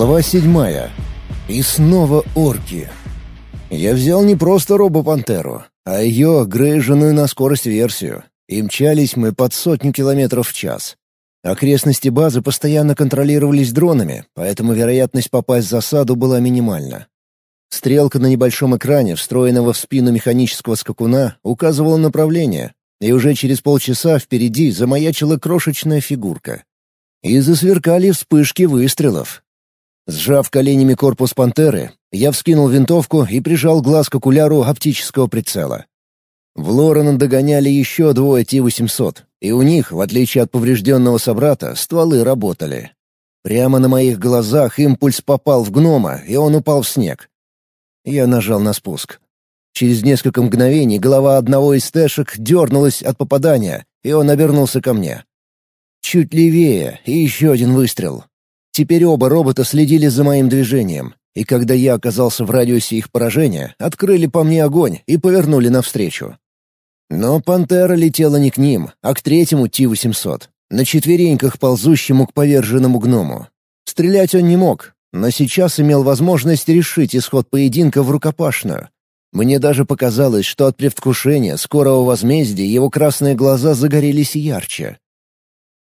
Глава седьмая. И снова орки. Я взял не просто робопантеру, а ее грейженную на скорость версию. И мчались мы под сотню километров в час. Окрестности базы постоянно контролировались дронами, поэтому вероятность попасть в засаду была минимальна. Стрелка на небольшом экране, встроенного в спину механического скакуна, указывала направление, и уже через полчаса впереди замаячила крошечная фигурка. И засверкали вспышки выстрелов. Сжав коленями корпус пантеры, я вскинул винтовку и прижал глаз к окуляру оптического прицела. В Лорена догоняли еще двое Ти-800, и у них, в отличие от поврежденного собрата, стволы работали. Прямо на моих глазах импульс попал в гнома, и он упал в снег. Я нажал на спуск. Через несколько мгновений голова одного из тэшек дернулась от попадания, и он обернулся ко мне. Чуть левее, и еще один выстрел. Теперь оба робота следили за моим движением, и когда я оказался в радиусе их поражения, открыли по мне огонь и повернули навстречу. Но «Пантера» летела не к ним, а к третьему Ти-800, на четвереньках ползущему к поверженному гному. Стрелять он не мог, но сейчас имел возможность решить исход поединка в рукопашную. Мне даже показалось, что от предвкушения скорого возмездия его красные глаза загорелись ярче.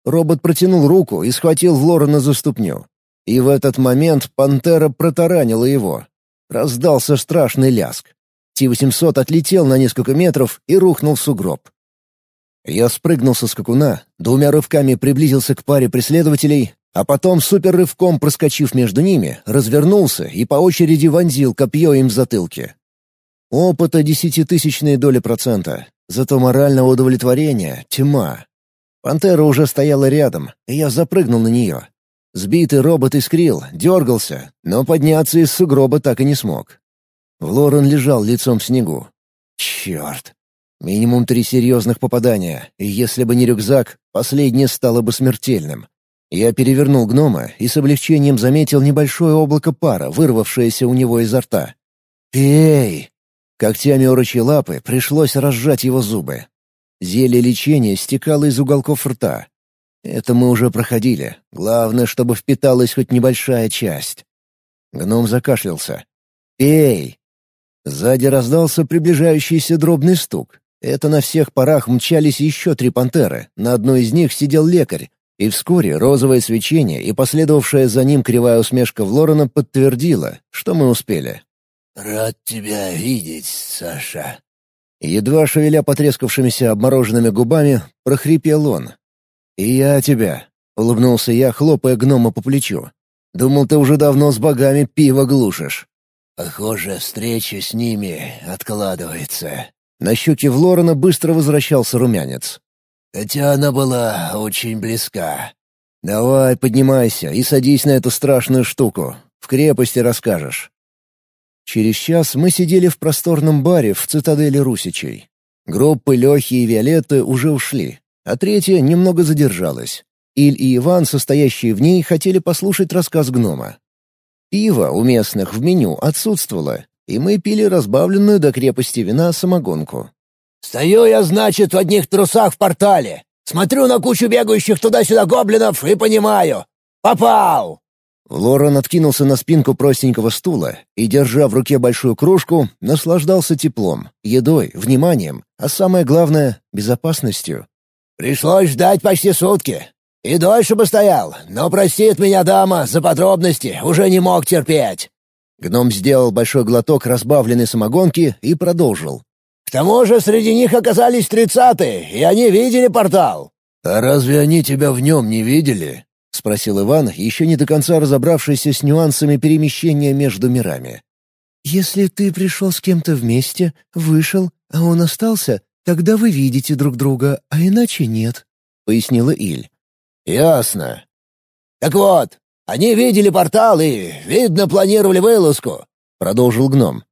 Робот протянул руку и схватил Влорена за ступню. И в этот момент пантера протаранила его. Раздался страшный ляск. Ти-800 отлетел на несколько метров и рухнул в сугроб. Я спрыгнул со скакуна, двумя рывками приблизился к паре преследователей, а потом, суперрывком проскочив между ними, развернулся и по очереди вонзил копье им в затылке. Опыта десятитысячные доли процента, зато морального удовлетворения — тьма. Пантера уже стояла рядом, и я запрыгнул на нее. Сбитый робот искрил, дергался, но подняться из сугроба так и не смог. Лорен лежал лицом в снегу. Черт! Минимум три серьезных попадания, и если бы не рюкзак, последнее стало бы смертельным. Я перевернул гнома и с облегчением заметил небольшое облако пара, вырвавшееся у него изо рта. «Эй!» Когтями орочьей лапы пришлось разжать его зубы. Зелье лечения стекало из уголков рта. Это мы уже проходили. Главное, чтобы впиталась хоть небольшая часть. Гном закашлялся. «Эй!» Сзади раздался приближающийся дробный стук. Это на всех парах мчались еще три пантеры. На одной из них сидел лекарь. И вскоре розовое свечение и последовавшая за ним кривая усмешка в Лорена подтвердила, что мы успели. «Рад тебя видеть, Саша», Едва шевеля потрескавшимися обмороженными губами, прохрипел он. «И я тебя», — улыбнулся я, хлопая гнома по плечу. «Думал, ты уже давно с богами пиво глушишь». «Похоже, встреча с ними откладывается». На щеке Влорена быстро возвращался румянец. «Хотя она была очень близка». «Давай, поднимайся и садись на эту страшную штуку. В крепости расскажешь». Через час мы сидели в просторном баре в цитадели Русичей. Группы Лехи и Виолетты уже ушли, а третья немного задержалась. Иль и Иван, состоящие в ней, хотели послушать рассказ гнома. Пиво у местных в меню отсутствовало, и мы пили разбавленную до крепости вина самогонку. «Стою я, значит, в одних трусах в портале. Смотрю на кучу бегающих туда-сюда гоблинов и понимаю. Попал!» Лорен откинулся на спинку простенького стула и, держа в руке большую кружку, наслаждался теплом, едой, вниманием, а самое главное — безопасностью. «Пришлось ждать почти сутки. И дольше бы стоял, но простит меня дама за подробности, уже не мог терпеть». Гном сделал большой глоток разбавленной самогонки и продолжил. «К тому же среди них оказались тридцатые, и они видели портал». «А разве они тебя в нем не видели?» — спросил Иван, еще не до конца разобравшийся с нюансами перемещения между мирами. «Если ты пришел с кем-то вместе, вышел, а он остался, тогда вы видите друг друга, а иначе нет», — пояснила Иль. «Ясно. Так вот, они видели портал и, видно, планировали вылазку», — продолжил гном.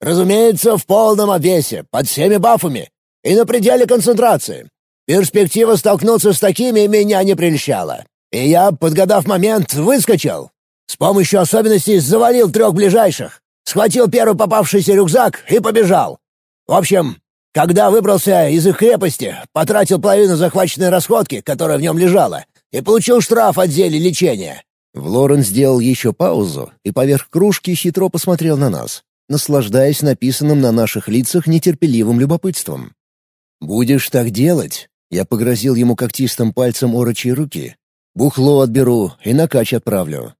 «Разумеется, в полном обвесе, под всеми бафами и на пределе концентрации. Перспектива столкнуться с такими меня не прельщала. И я, подгадав момент, выскочил. С помощью особенностей завалил трех ближайших, схватил первый попавшийся рюкзак и побежал. В общем, когда выбрался из их крепости, потратил половину захваченной расходки, которая в нем лежала, и получил штраф от зелья лечения. Влорен сделал еще паузу и поверх кружки хитро посмотрел на нас, наслаждаясь написанным на наших лицах нетерпеливым любопытством. «Будешь так делать?» — я погрозил ему когтистым пальцем орочьей руки. «Бухло отберу и на кач отправлю».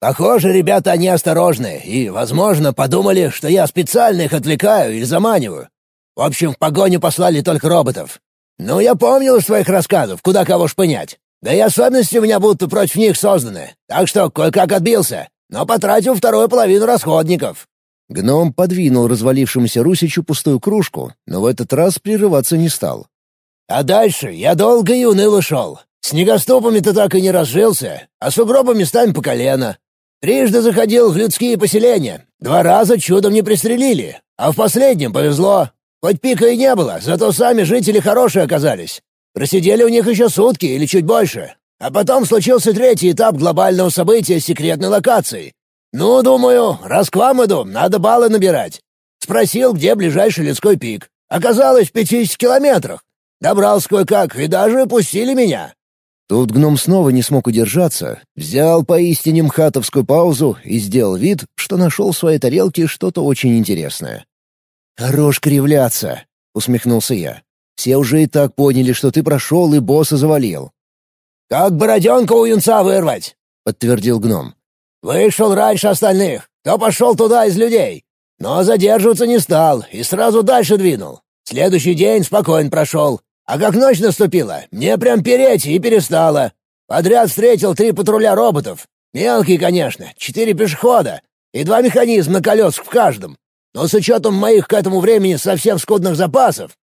«Похоже, ребята они осторожны и, возможно, подумали, что я специально их отвлекаю или заманиваю. В общем, в погоню послали только роботов. Ну, я помнил из своих рассказов, куда кого шпынять. Да и особенности у меня будто против них созданы, так что кое-как отбился, но потратил вторую половину расходников». Гном подвинул развалившемуся Русичу пустую кружку, но в этот раз прерываться не стал. «А дальше я долго и уныло шел. Снегоступами-то так и не разжился, а сугробами стань по колено. Трижды заходил в людские поселения, два раза чудом не пристрелили, а в последнем повезло. Хоть пика и не было, зато сами жители хорошие оказались. Просидели у них еще сутки или чуть больше. А потом случился третий этап глобального события с секретной локацией. Ну, думаю, раз к вам иду, надо баллы набирать. Спросил, где ближайший людской пик. Оказалось, в 50 километрах. Добрался кое-как, и даже пустили меня. Тут гном снова не смог удержаться, взял поистине мхатовскую паузу и сделал вид, что нашел в своей тарелке что-то очень интересное. «Хорош кривляться», — усмехнулся я. Все уже и так поняли, что ты прошел и босса завалил». «Как бороденка у юнца вырвать?» — подтвердил гном. «Вышел раньше остальных, то пошел туда из людей. Но задерживаться не стал и сразу дальше двинул. Следующий день спокойно прошел. А как ночь наступила, мне прям переть и перестало. Подряд встретил три патруля роботов. Мелкие, конечно, четыре пешехода и два механизма на колесах в каждом. Но с учетом моих к этому времени совсем скудных запасов,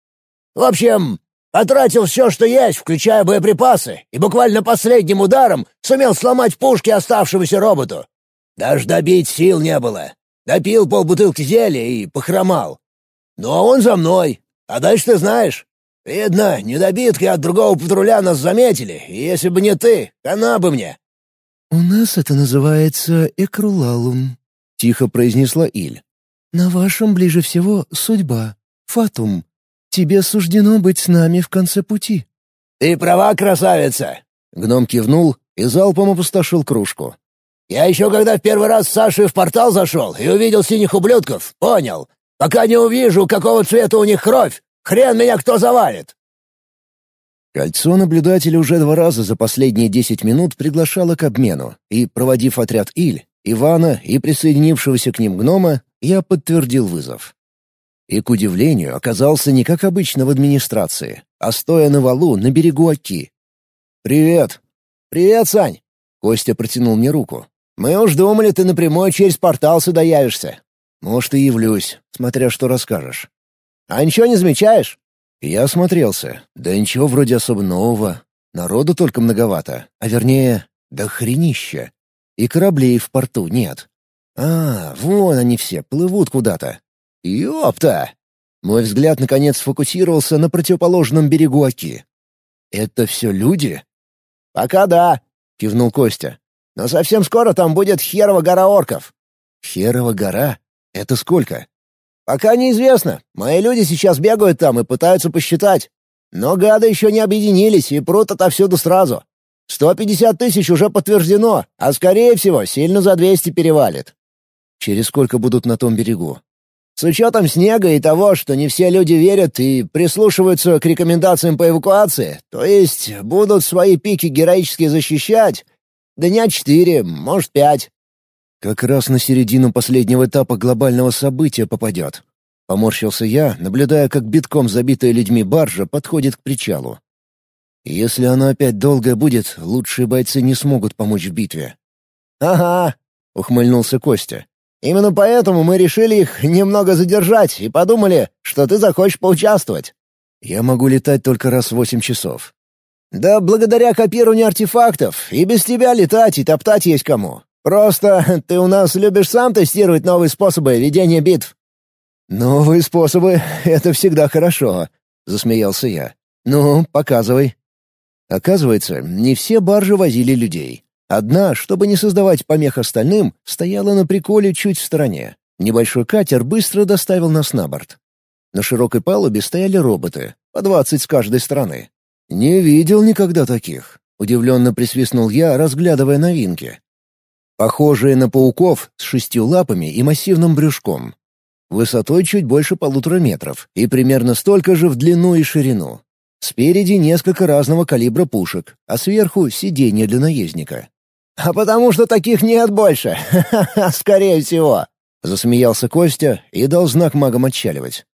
в общем, потратил все, что есть, включая боеприпасы, и буквально последним ударом сумел сломать пушки оставшемуся роботу. Даже добить сил не было. Допил полбутылки зелья и похромал. Ну а он за мной. А дальше ты знаешь. Видно, недобитки от другого патруля нас заметили, и если бы не ты, она бы мне. «У нас это называется экрулалум», — тихо произнесла Иль. «На вашем ближе всего судьба, фатум, Тебе суждено быть с нами в конце пути». «Ты права, красавица!» Гном кивнул и залпом опустошил кружку. «Я еще когда в первый раз с Сашей в портал зашел и увидел синих ублюдков, понял. Пока не увижу, какого цвета у них кровь, хрен меня кто завалит!» Кольцо наблюдателя уже два раза за последние десять минут приглашало к обмену, и, проводив отряд Иль, Ивана и присоединившегося к ним гнома, я подтвердил вызов. И, к удивлению, оказался не как обычно в администрации, а стоя на валу на берегу Оки. «Привет!» «Привет, Сань!» Костя протянул мне руку. «Мы уж думали, ты напрямую через портал сюда явишься. Может, и явлюсь, смотря что расскажешь. А ничего не замечаешь?» Я осмотрелся. Да ничего вроде особо нового. Народу только многовато. А вернее, да хренища. И кораблей в порту нет. А, вон они все, плывут куда-то. «Ёпта!» Мой взгляд наконец сфокусировался на противоположном берегу Оки. «Это все люди?» «Пока да», — кивнул Костя. «Но совсем скоро там будет Херова гора орков». «Херова гора? Это сколько?» «Пока неизвестно. Мои люди сейчас бегают там и пытаются посчитать. Но гады еще не объединились и прут отовсюду сразу. Сто пятьдесят тысяч уже подтверждено, а скорее всего сильно за двести перевалит». «Через сколько будут на том берегу?» С учетом снега и того, что не все люди верят и прислушиваются к рекомендациям по эвакуации, то есть будут свои пики героически защищать, дня четыре, может, пять. Как раз на середину последнего этапа глобального события попадет. Поморщился я, наблюдая, как битком забитая людьми баржа подходит к причалу. Если она опять долгая будет, лучшие бойцы не смогут помочь в битве. «Ага», — ухмыльнулся Костя. Именно поэтому мы решили их немного задержать и подумали, что ты захочешь поучаствовать. Я могу летать только раз в восемь часов. Да благодаря копированию артефактов и без тебя летать и топтать есть кому. Просто ты у нас любишь сам тестировать новые способы ведения битв. «Новые способы — это всегда хорошо», — засмеялся я. «Ну, показывай». Оказывается, не все баржи возили людей. Одна, чтобы не создавать помех остальным, стояла на приколе чуть в стороне. Небольшой катер быстро доставил нас на борт. На широкой палубе стояли роботы, по двадцать с каждой стороны. «Не видел никогда таких», — удивленно присвистнул я, разглядывая новинки. Похожие на пауков с шестью лапами и массивным брюшком. Высотой чуть больше полутора метров и примерно столько же в длину и ширину. Спереди несколько разного калибра пушек, а сверху — сиденье для наездника. «А потому что таких нет больше! Скорее всего!» — засмеялся Костя и дал знак магам отчаливать.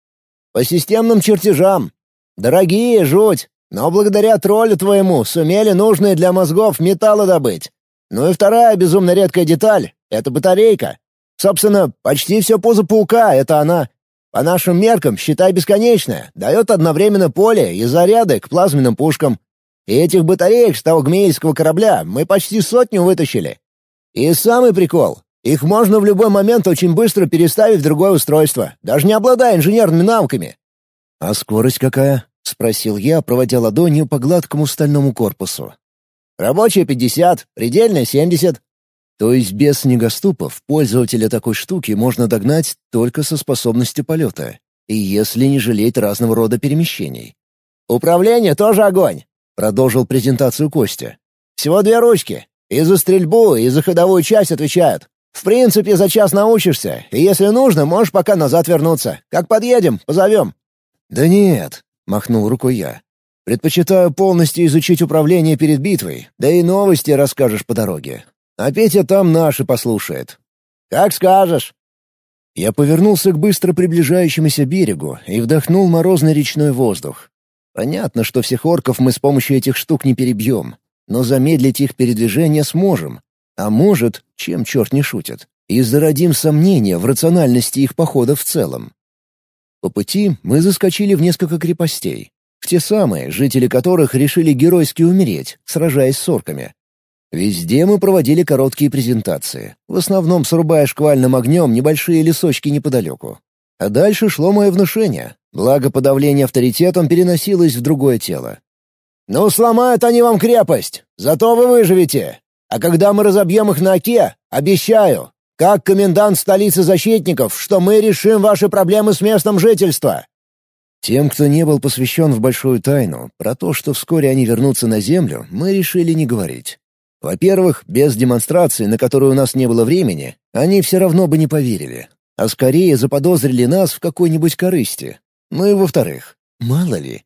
«По системным чертежам. Дорогие, жуть, но благодаря троллю твоему сумели нужные для мозгов металлы добыть. Ну и вторая безумно редкая деталь — это батарейка. Собственно, почти все пузо паука — это она. По нашим меркам, считай, бесконечная, дает одновременно поле и заряды к плазменным пушкам. И этих батареек с того гмеильского корабля мы почти сотню вытащили. И самый прикол — их можно в любой момент очень быстро переставить в другое устройство, даже не обладая инженерными навыками. «А скорость какая?» — спросил я, проводя ладонью по гладкому стальному корпусу. Рабочая 50, предельная 70. То есть без снегоступов пользователя такой штуки можно догнать только со способностью полета, и если не жалеть разного рода перемещений. «Управление тоже огонь», — продолжил презентацию Костя. «Всего две ручки. И за стрельбу, и за ходовую часть отвечают. В принципе, за час научишься, и если нужно, можешь пока назад вернуться. Как подъедем, позовем». «Да нет», — махнул рукой я. Предпочитаю полностью изучить управление перед битвой, да и новости расскажешь по дороге. А Петя там наши послушает. Как скажешь. Я повернулся к быстро приближающемуся берегу и вдохнул морозный речной воздух. Понятно, что всех орков мы с помощью этих штук не перебьем, но замедлить их передвижение сможем. А может, чем черт не шутит, и зародим сомнения в рациональности их похода в целом. По пути мы заскочили в несколько крепостей, в те самые, жители которых решили геройски умереть, сражаясь с орками. Везде мы проводили короткие презентации, в основном срубая шквальным огнем небольшие лесочки неподалеку. А дальше шло мое внушение, благо подавление авторитетом переносилось в другое тело. «Ну, сломают они вам крепость, зато вы выживете. А когда мы разобьем их на оке, обещаю, как комендант столицы защитников, что мы решим ваши проблемы с местом жительства. Тем, кто не был посвящен в большую тайну, про то, что вскоре они вернутся на Землю, мы решили не говорить. Во-первых, без демонстрации, на которую у нас не было времени, они все равно бы не поверили, а скорее заподозрили нас в какой-нибудь корысти. Ну и во-вторых, мало ли.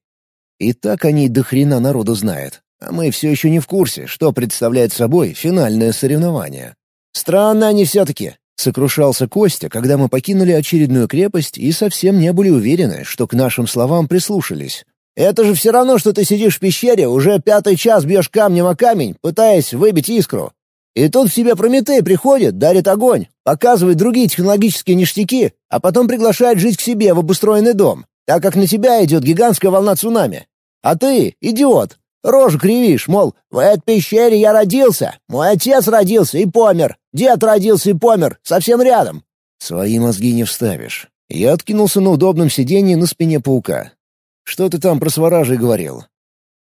И так они до хрена народу знают, а мы все еще не в курсе, что представляет собой финальное соревнование. Странно они все-таки. Сокрушался Костя, когда мы покинули очередную крепость и совсем не были уверены, что к нашим словам прислушались. «Это же все равно, что ты сидишь в пещере, уже пятый час бьешь камнем о камень, пытаясь выбить искру. И тут в себе Прометей приходит, дарит огонь, показывает другие технологические ништяки, а потом приглашает жить к себе в обустроенный дом, так как на тебя идет гигантская волна цунами. А ты, идиот, Рожу кривишь, мол, в этой пещере я родился, мой отец родился и помер, дед родился и помер, совсем рядом». «Свои мозги не вставишь». Я откинулся на удобном сиденье на спине паука. «Что ты там про сваражей говорил?»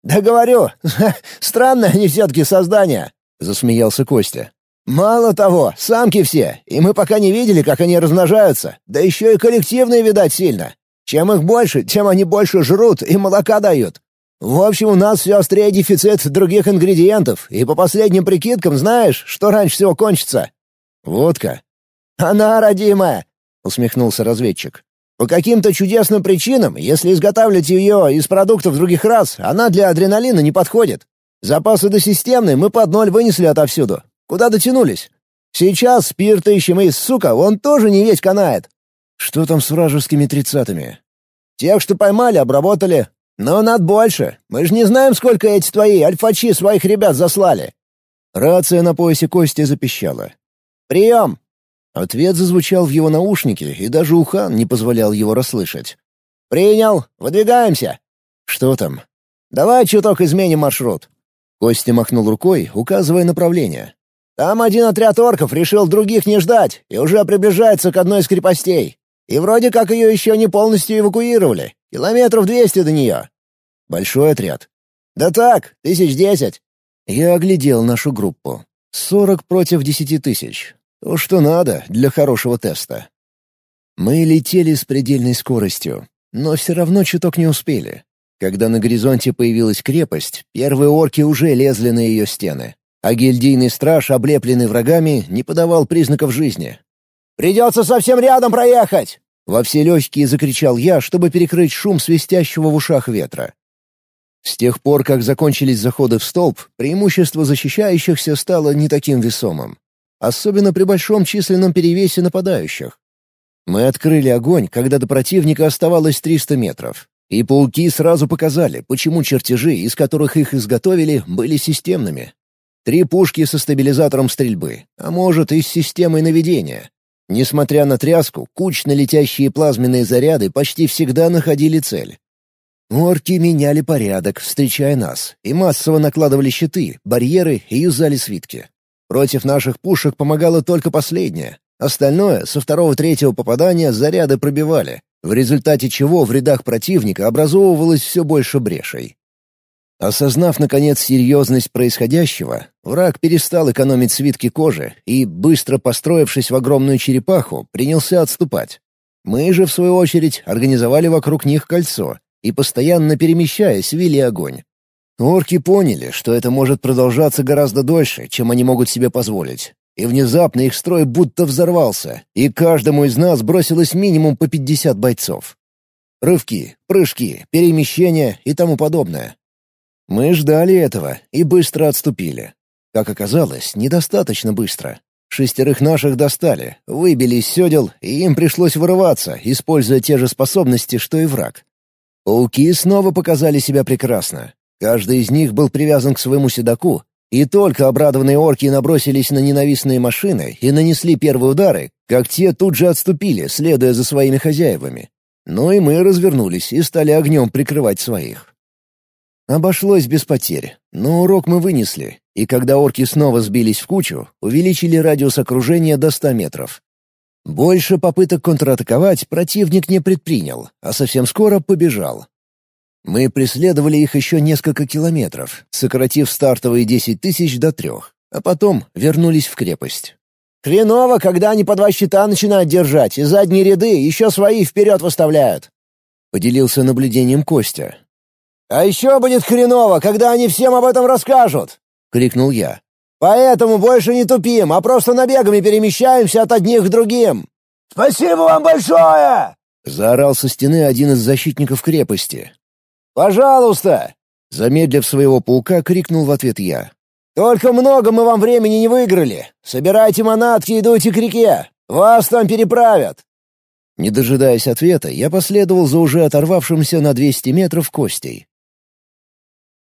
«Да говорю, странные они все-таки создания», — засмеялся Костя. «Мало того, самки все, и мы пока не видели, как они размножаются, да еще и коллективные, видать, сильно. Чем их больше, тем они больше жрут и молока дают. В общем, у нас все острее дефицит других ингредиентов, и по последним прикидкам знаешь, что раньше всего кончится?» «Водка». «Она родимая», — усмехнулся разведчик. «По каким-то чудесным причинам, если изготавливать ее из продуктов других рас, она для адреналина не подходит. Запасы досистемные мы под ноль вынесли отовсюду. Куда дотянулись? Сейчас спирт ищем и, сука, он тоже не весь канает». «Что там с вражескими тридцатыми?» «Тех, что поймали, обработали. «Но надо больше. Мы же не знаем, сколько эти твои альфачи своих ребят заслали». Рация на поясе Кости запищала. «Прием!» Ответ зазвучал в его наушнике, и даже Ухан не позволял его расслышать. «Принял. Выдвигаемся». «Что там?» «Давай чуток изменим маршрут». Костя махнул рукой, указывая направление. «Там один отряд орков решил других не ждать и уже приближается к одной из крепостей. И вроде как ее еще не полностью эвакуировали. Километров двести до нее. Большой отряд. Да так, тысяч десять. Я оглядел нашу группу. Сорок против десяти тысяч. То, что надо для хорошего теста. Мы летели с предельной скоростью, но все равно чуток не успели. Когда на горизонте появилась крепость, первые орки уже лезли на ее стены. А гильдийный страж, облепленный врагами, не подавал признаков жизни. «Придется совсем рядом проехать!» Во все легкие закричал я, чтобы перекрыть шум свистящего в ушах ветра. С тех пор, как закончились заходы в столб, преимущество защищающихся стало не таким весомым. Особенно при большом численном перевесе нападающих. Мы открыли огонь, когда до противника оставалось 300 метров. И пауки сразу показали, почему чертежи, из которых их изготовили, были системными. Три пушки со стабилизатором стрельбы, а может и с системой наведения. Несмотря на тряску, кучно летящие плазменные заряды почти всегда находили цель. Орки меняли порядок, встречая нас, и массово накладывали щиты, барьеры и юзали свитки. Против наших пушек помогало только последнее. Остальное, со второго-третьего попадания, заряды пробивали, в результате чего в рядах противника образовывалось все больше брешей. Осознав, наконец, серьезность происходящего, враг перестал экономить свитки кожи и, быстро построившись в огромную черепаху, принялся отступать. Мы же, в свою очередь, организовали вокруг них кольцо и, постоянно перемещаясь, вели огонь. Орки поняли, что это может продолжаться гораздо дольше, чем они могут себе позволить. И внезапно их строй будто взорвался, и каждому из нас бросилось минимум по 50 бойцов. Рывки, прыжки, перемещения и тому подобное. Мы ждали этого и быстро отступили. Как оказалось, недостаточно быстро. Шестерых наших достали, выбили из седел, и им пришлось вырываться, используя те же способности, что и враг. Пауки снова показали себя прекрасно. Каждый из них был привязан к своему седаку, и только обрадованные орки набросились на ненавистные машины и нанесли первые удары, как те тут же отступили, следуя за своими хозяевами. Ну и мы развернулись и стали огнем прикрывать своих. Обошлось без потерь, но урок мы вынесли, и когда орки снова сбились в кучу, увеличили радиус окружения до 100 метров. Больше попыток контратаковать противник не предпринял, а совсем скоро побежал. Мы преследовали их еще несколько километров, сократив стартовые 10 тысяч до трех, а потом вернулись в крепость. «Хреново, когда они по два щита начинают держать, и задние ряды еще свои вперед выставляют», — поделился наблюдением Костя, «А еще будет хреново, когда они всем об этом расскажут!» — крикнул я. «Поэтому больше не тупим, а просто набегами перемещаемся от одних к другим!» «Спасибо вам большое!» — заорал со стены один из защитников крепости. «Пожалуйста!» — замедлив своего паука, крикнул в ответ я. «Только много мы вам времени не выиграли. Собирайте манатки и идуйте к реке. Вас там переправят!» Не дожидаясь ответа, я последовал за уже оторвавшимся на 200 метров Костей.